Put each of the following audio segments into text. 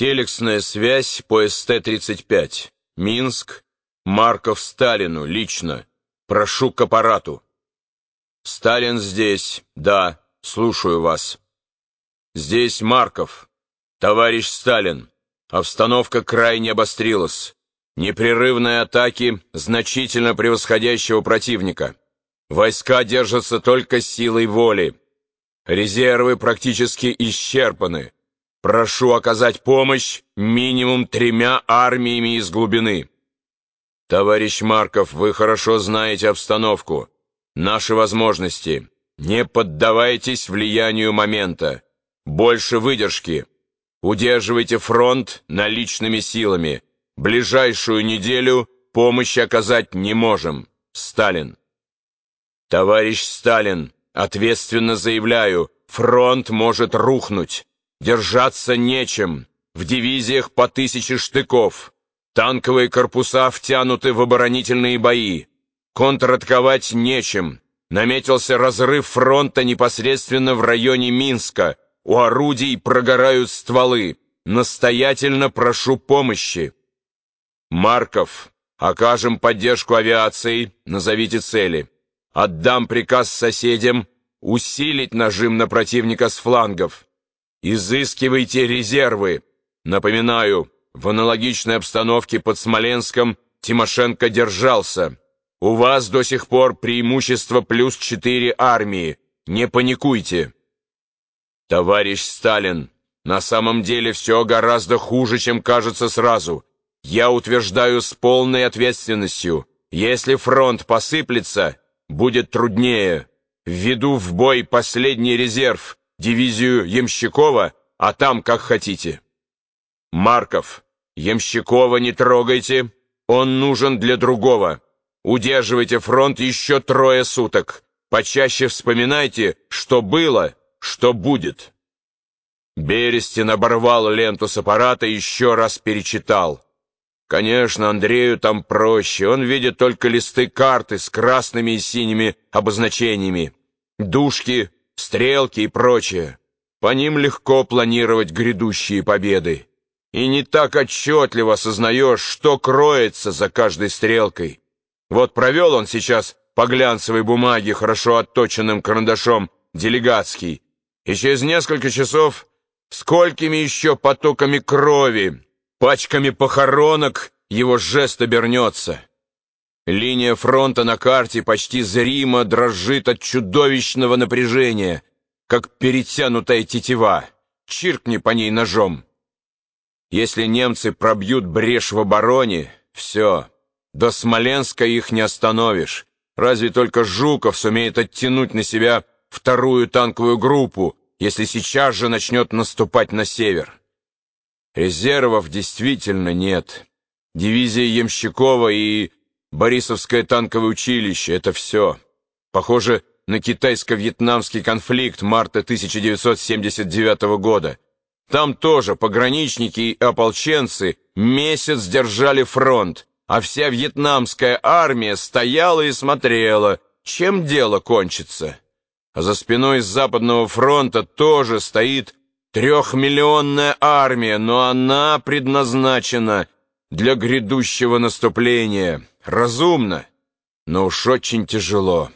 Телексная связь по СТ-35. Минск. Марков Сталину, лично. Прошу к аппарату. Сталин здесь. Да, слушаю вас. Здесь Марков. Товарищ Сталин. Обстановка крайне обострилась. Непрерывные атаки значительно превосходящего противника. Войска держатся только силой воли. Резервы практически исчерпаны. Прошу оказать помощь минимум тремя армиями из глубины. Товарищ Марков, вы хорошо знаете обстановку, наши возможности. Не поддавайтесь влиянию момента. Больше выдержки. Удерживайте фронт наличными силами. Ближайшую неделю помощи оказать не можем. Сталин. Товарищ Сталин, ответственно заявляю, фронт может рухнуть. Держаться нечем. В дивизиях по тысяче штыков. Танковые корпуса втянуты в оборонительные бои. Контратаковать нечем. Наметился разрыв фронта непосредственно в районе Минска. У орудий прогорают стволы. Настоятельно прошу помощи. Марков, окажем поддержку авиации, назовите цели. Отдам приказ соседям усилить нажим на противника с флангов. Изыскивайте резервы. Напоминаю, в аналогичной обстановке под Смоленском Тимошенко держался. У вас до сих пор преимущество плюс четыре армии. Не паникуйте. Товарищ Сталин, на самом деле все гораздо хуже, чем кажется сразу. Я утверждаю с полной ответственностью. Если фронт посыплется, будет труднее. Введу в бой последний резерв — дивизию Ямщикова, а там как хотите. Марков, Ямщикова не трогайте, он нужен для другого. Удерживайте фронт еще трое суток. Почаще вспоминайте, что было, что будет. Берестин оборвал ленту с аппарата и еще раз перечитал. Конечно, Андрею там проще, он видит только листы карты с красными и синими обозначениями. Душки стрелки и прочее. По ним легко планировать грядущие победы. И не так отчетливо осознаешь, что кроется за каждой стрелкой. Вот провел он сейчас по глянцевой бумаге хорошо отточенным карандашом делегатский, и через несколько часов сколькими еще потоками крови, пачками похоронок его жест обернется. Линия фронта на карте почти зримо дрожит от чудовищного напряжения, как перетянутая тетива. Чиркни по ней ножом. Если немцы пробьют брешь в обороне, все, до Смоленска их не остановишь. Разве только Жуков сумеет оттянуть на себя вторую танковую группу, если сейчас же начнет наступать на север. Резервов действительно нет. Дивизия Ямщикова и Борисовское танковое училище — это все. Похоже на китайско-вьетнамский конфликт марта 1979 года. Там тоже пограничники и ополченцы месяц держали фронт, а вся вьетнамская армия стояла и смотрела, чем дело кончится. А за спиной Западного фронта тоже стоит трехмиллионная армия, но она предназначена для грядущего наступления. Разумно, но уж очень тяжело.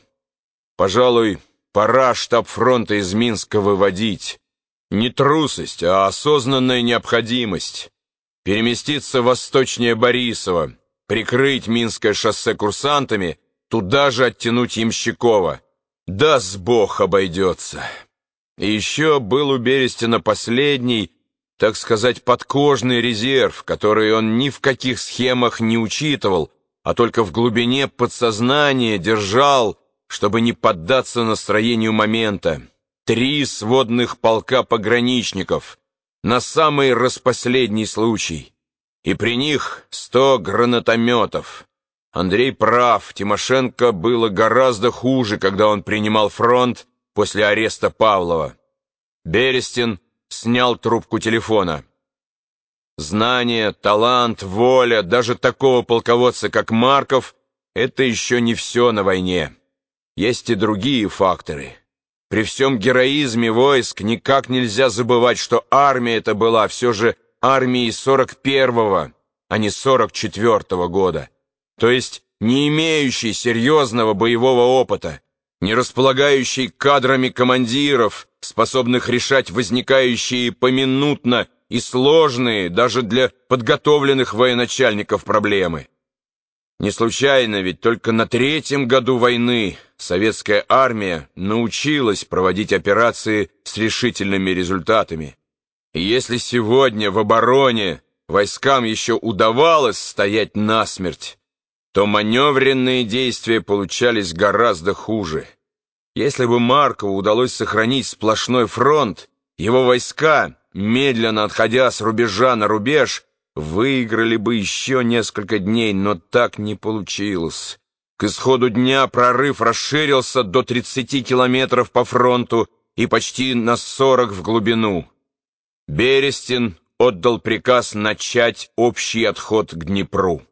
Пожалуй, пора штаб фронта из Минска выводить. Не трусость, а осознанная необходимость. Переместиться восточнее Борисова, прикрыть Минское шоссе курсантами, туда же оттянуть Ямщикова. Даст Бог обойдется. И еще был у Берестина последний, так сказать, подкожный резерв, который он ни в каких схемах не учитывал, а только в глубине подсознания держал, чтобы не поддаться настроению момента. Три сводных полка пограничников на самый распоследний случай. И при них сто гранатометов. Андрей прав, Тимошенко было гораздо хуже, когда он принимал фронт после ареста Павлова. Берестин снял трубку телефона. Знание, талант, воля даже такого полководца, как Марков, это еще не все на войне. Есть и другие факторы. При всем героизме войск никак нельзя забывать, что армия это была все же армией 41-го, а не 44-го года, то есть не имеющей серьезного боевого опыта, не располагающей кадрами командиров, способных решать возникающие поминутно и сложные даже для подготовленных военачальников проблемы. Не случайно, ведь только на третьем году войны советская армия научилась проводить операции с решительными результатами. И если сегодня в обороне войскам еще удавалось стоять насмерть, то маневренные действия получались гораздо хуже. Если бы Маркову удалось сохранить сплошной фронт, его войска, медленно отходя с рубежа на рубеж, выиграли бы еще несколько дней, но так не получилось. К исходу дня прорыв расширился до 30 километров по фронту и почти на 40 в глубину. Берестин отдал приказ начать общий отход к Днепру.